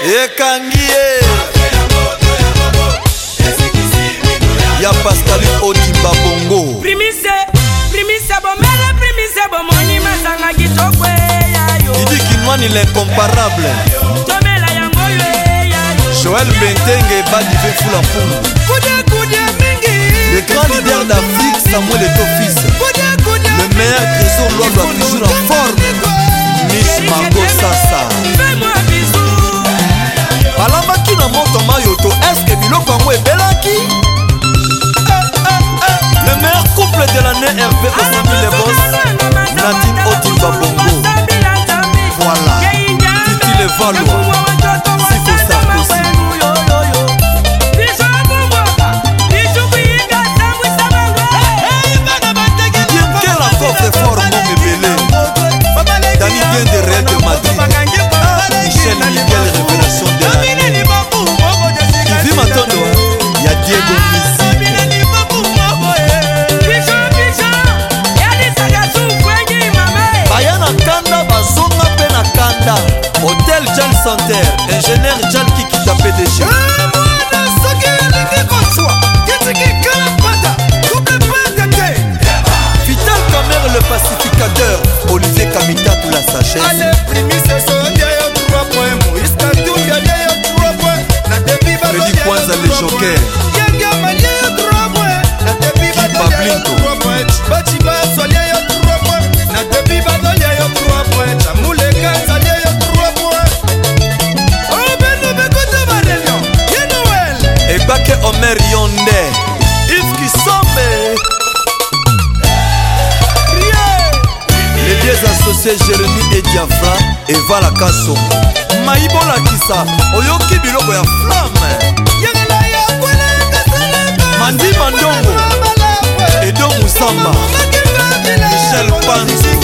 ekangi ye ya pascal odimba bongo primise primise bomele primise bomoni masanga kitoko eyayo idikinwani lincomparable tomela yango eyayo joel bentenge badive fula mpungu kude kude mingi le grand leader d'afrique samuel etofis le meilleur trésor lwalwa toujours en forme moto eske biloko yango ebelaki le meilleur couple de l'année hervé osambi le bos nadine odimba bongo voilà titi levalois ya flam evalaka soko mayibolakisa oyoki biloko ya flame mandima ndongo edo musamba michel panzi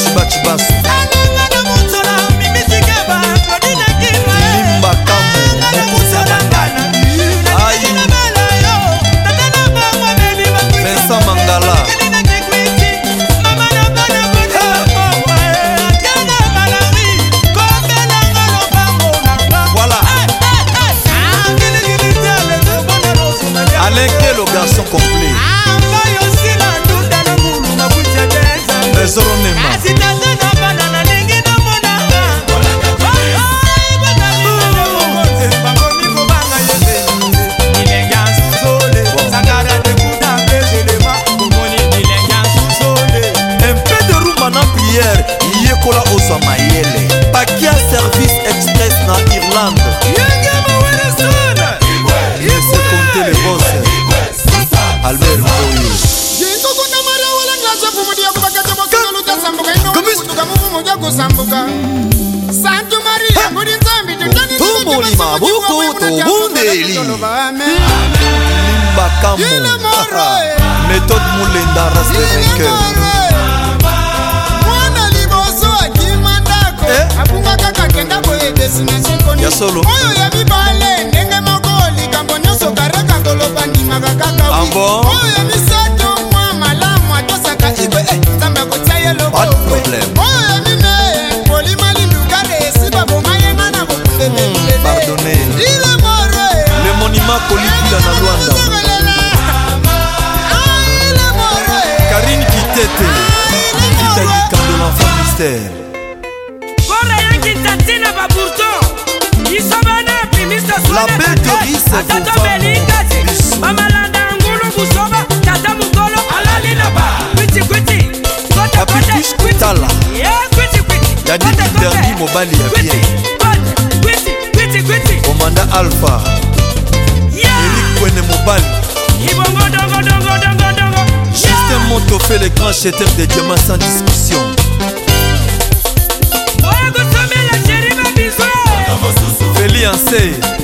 Chuba Chuba mayele pakia service express na irlande yese konte le bos albert boyo tomoli mabuku tobundeli limbakamo méthode molenda raste vainqueur ya solo oyo ya mibale ndenge moko likambo nyonso karaka koloba ndimaka kaka oyo ya misato mwa malamu atosaka ikwe eh, nzambe akotia ye lokowe oyo ya mine kolima lindukare esiba boma yenga na bokundeteile hmm, more le monima kolipila na eh, lwanda ah, karine kitete kita likambo l'enfant mystère la belle Doris Tata Belingati Mamalanda Angulu Busoba Tata Mukolo Alali Laba Kwiti Kwiti Kota Kota Kwitala Kwiti Kwiti Yadi Derni Mobali ya bien Kwiti Kwiti Kwiti Komanda Alpha Eric Kwene Mobali Ibongo Dongo Dongo Dongo Dongo Justin Montofé le grand cheteur des diamants sans discussion Feli oh, Anseye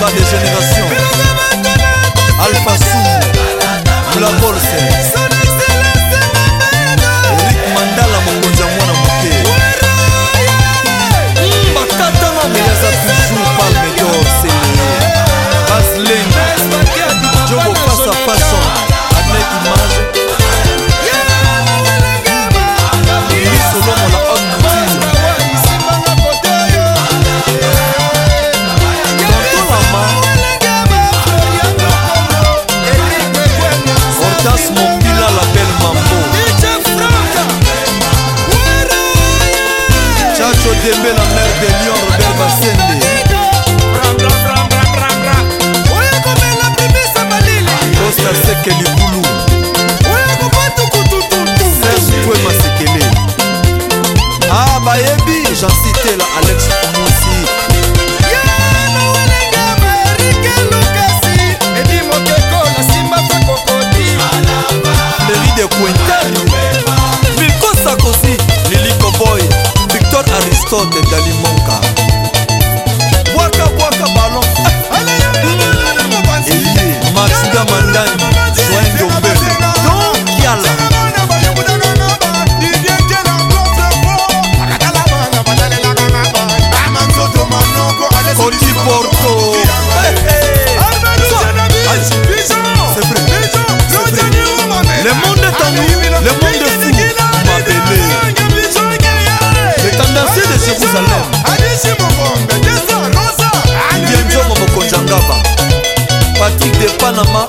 Banda des générations Alpha Sou La Bolse déjà cité là Alex 了吗？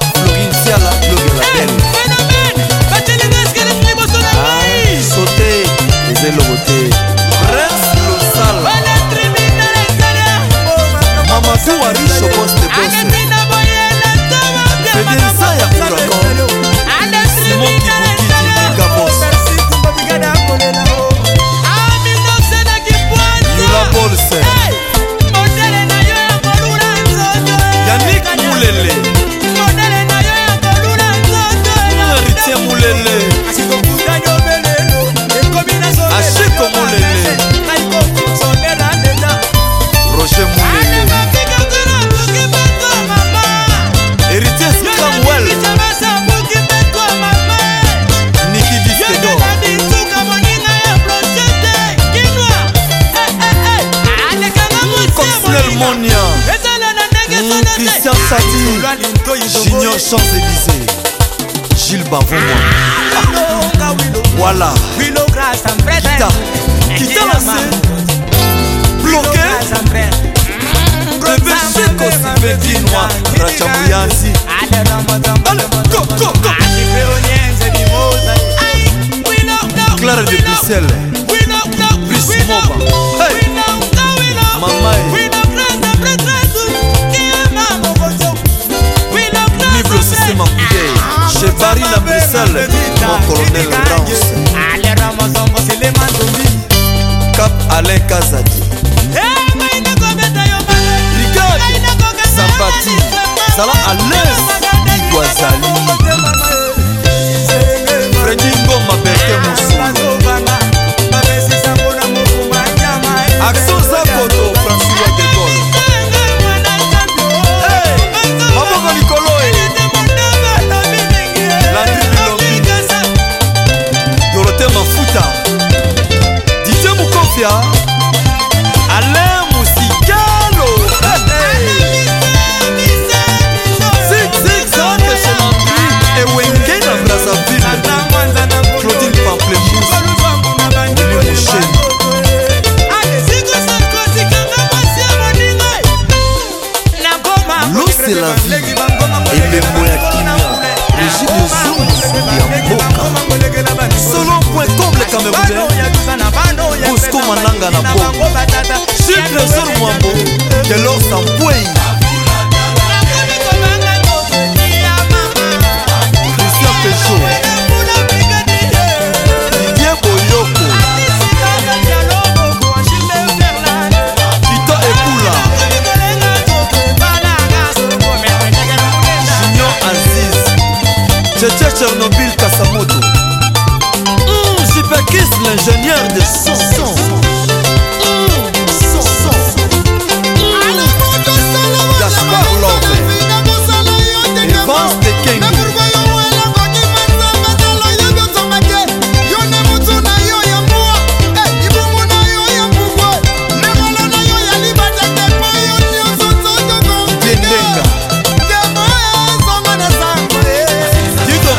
junior champs-élysées gilles bavomoi voilà kita kita lancé bloqué bébé seko sibetinoa rachamuyansi clara de bruxelles chez Paris la Bruxelles mon colonel Rance Cap Alain Kazadi eh, Brigade Zapati Sala à l'aise Iguazali Freddy Ngoma Berke Moussou Action l'ingénieur de son. son. Gaspar Love, Evans de Kengu.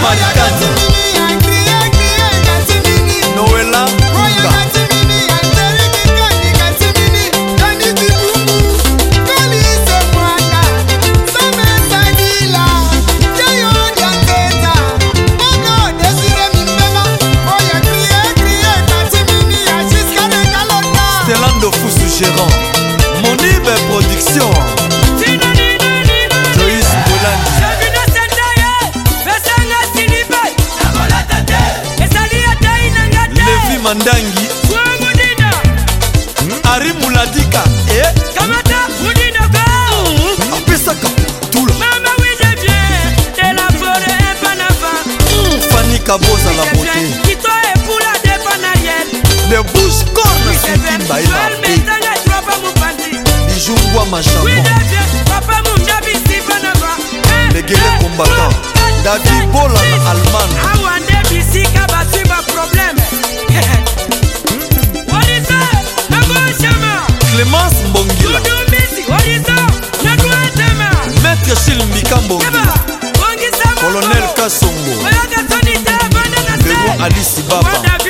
Malikandi manchama eh, megele kombatan eh, oh, eh, dadi bola na allemagne bisika batwi baprobleme clémence mbongila maître chil mbika mbongila colonel kasongo benoit alisi baba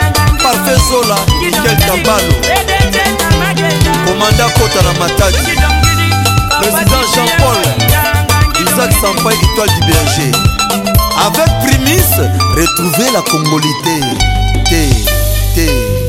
Mandat kota na mataki président jean-paul isaac sampai étoile du bélanger avec primis retrouver la congolité t t